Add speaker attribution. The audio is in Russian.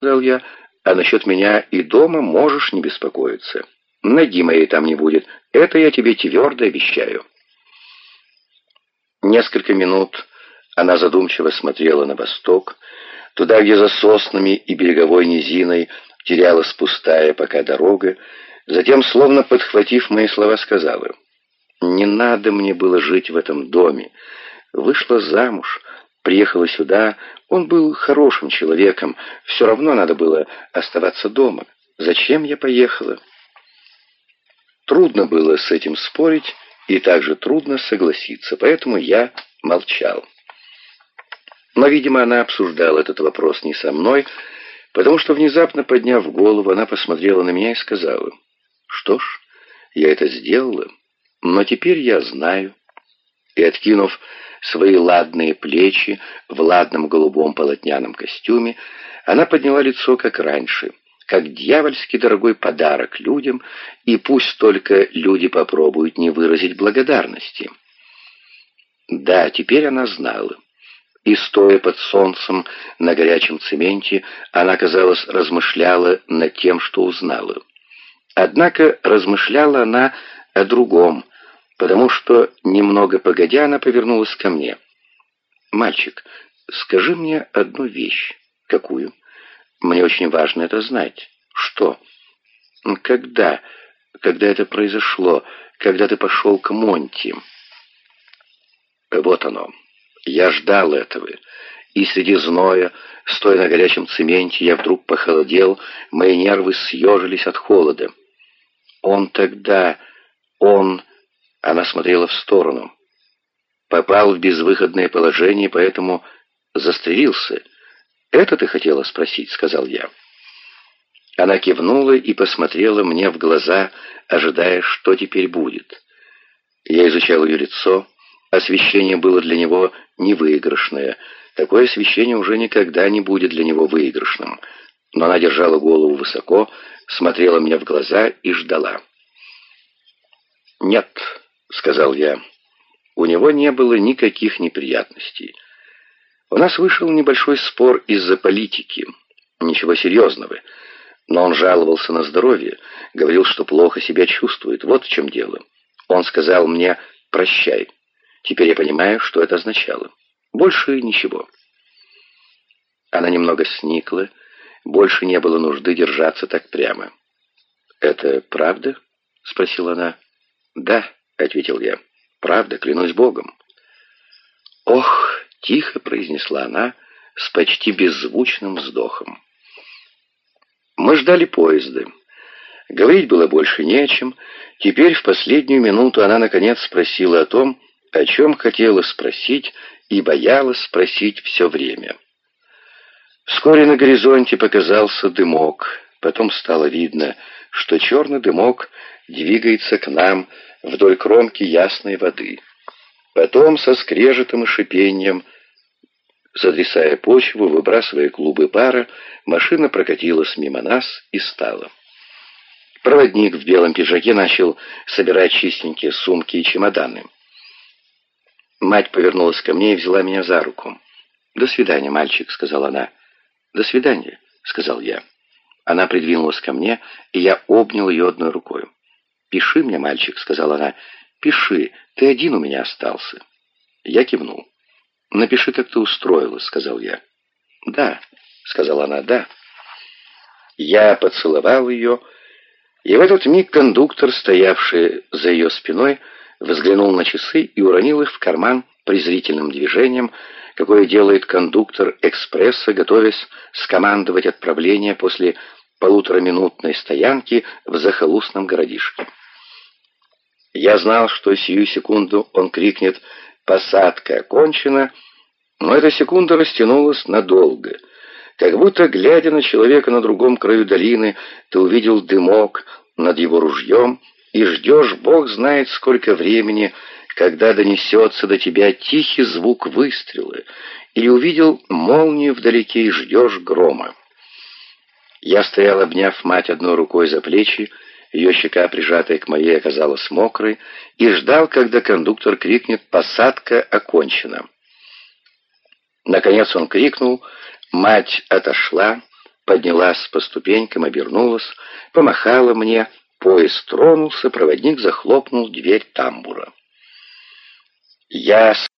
Speaker 1: сказал я, а насчет меня и дома можешь не беспокоиться. Ноги моей там не будет, это я тебе твердо обещаю. Несколько минут она задумчиво смотрела на восток, туда, где за соснами и береговой низиной терялась пустая пока дорога, затем, словно подхватив мои слова, сказала, «Не надо мне было жить в этом доме. Вышла замуж, приехала сюда, он был хорошим человеком, все равно надо было оставаться дома. Зачем я поехала?» Трудно было с этим спорить, и также трудно согласиться, поэтому я молчал. Но, видимо, она обсуждала этот вопрос не со мной, потому что, внезапно подняв голову, она посмотрела на меня и сказала, «Что ж, я это сделала, но теперь я знаю». И, откинув свои ладные плечи в ладном голубом полотняном костюме, она подняла лицо, как раньше — как дьявольски дорогой подарок людям, и пусть только люди попробуют не выразить благодарности. Да, теперь она знала. И стоя под солнцем на горячем цементе, она, казалось, размышляла над тем, что узнала. Однако размышляла она о другом, потому что, немного погодя, она повернулась ко мне. «Мальчик, скажи мне одну вещь». «Какую?» Мне очень важно это знать. Что? Когда? Когда это произошло? Когда ты пошел к Монти? Вот оно. Я ждал этого. И среди зноя, стоя на горячем цементе, я вдруг похолодел, мои нервы съежились от холода. Он тогда... Он... Она смотрела в сторону. Попал в безвыходное положение, поэтому застрелился. «Это ты хотела спросить?» — сказал я. Она кивнула и посмотрела мне в глаза, ожидая, что теперь будет. Я изучал ее лицо. Освещение было для него невыигрышное. Такое освещение уже никогда не будет для него выигрышным. Но она держала голову высоко, смотрела мне в глаза и ждала. «Нет», — сказал я, — «у него не было никаких неприятностей». У нас вышел небольшой спор из-за политики. Ничего серьезного. Но он жаловался на здоровье, говорил, что плохо себя чувствует. Вот в чем дело. Он сказал мне «прощай». Теперь я понимаю, что это означало. Больше ничего. Она немного сникла. Больше не было нужды держаться так прямо. «Это правда?» — спросила она. «Да», — ответил я. «Правда, клянусь Богом». «Ох!» — тихо произнесла она с почти беззвучным вздохом. Мы ждали поезда. Говорить было больше не о чем. Теперь, в последнюю минуту, она, наконец, спросила о том, о чем хотела спросить и боялась спросить все время. Вскоре на горизонте показался дымок. Потом стало видно, что черный дымок двигается к нам вдоль кромки ясной воды. Потом со скрежетом и шипением, сотрясая почву, выбрасывая клубы пара, машина прокатилась мимо нас и стала. Проводник в белом пиджаке начал собирать чистенькие сумки и чемоданы. Мать повернулась ко мне и взяла меня за руку. «До свидания, мальчик», — сказала она. «До свидания», — сказал я. Она придвинулась ко мне, и я обнял ее одной рукой. «Пиши мне, мальчик», — сказала она. «Пиши, ты один у меня остался». Я кивнул. «Напиши, как ты устроилась», — сказал я. «Да», — сказала она, — «да». Я поцеловал ее, и в этот миг кондуктор, стоявший за ее спиной, взглянул на часы и уронил их в карман презрительным движением, какое делает кондуктор экспресса, готовясь скомандовать отправление после полутораминутной стоянки в захолустном городишке. Я знал, что сию секунду он крикнет «Посадка окончена», но эта секунда растянулась надолго. Как будто, глядя на человека на другом краю долины, ты увидел дымок над его ружьем и ждешь, Бог знает сколько времени, когда донесется до тебя тихий звук выстрела, или увидел молнию вдалеке и ждешь грома. Я стоял, обняв мать одной рукой за плечи, ее щека, прижатая к моей, оказалась мокрой, и ждал, когда кондуктор крикнет «Посадка окончена». Наконец он крикнул, мать отошла, поднялась по ступенькам, обернулась, помахала мне, поезд тронулся, проводник захлопнул дверь тамбура. Я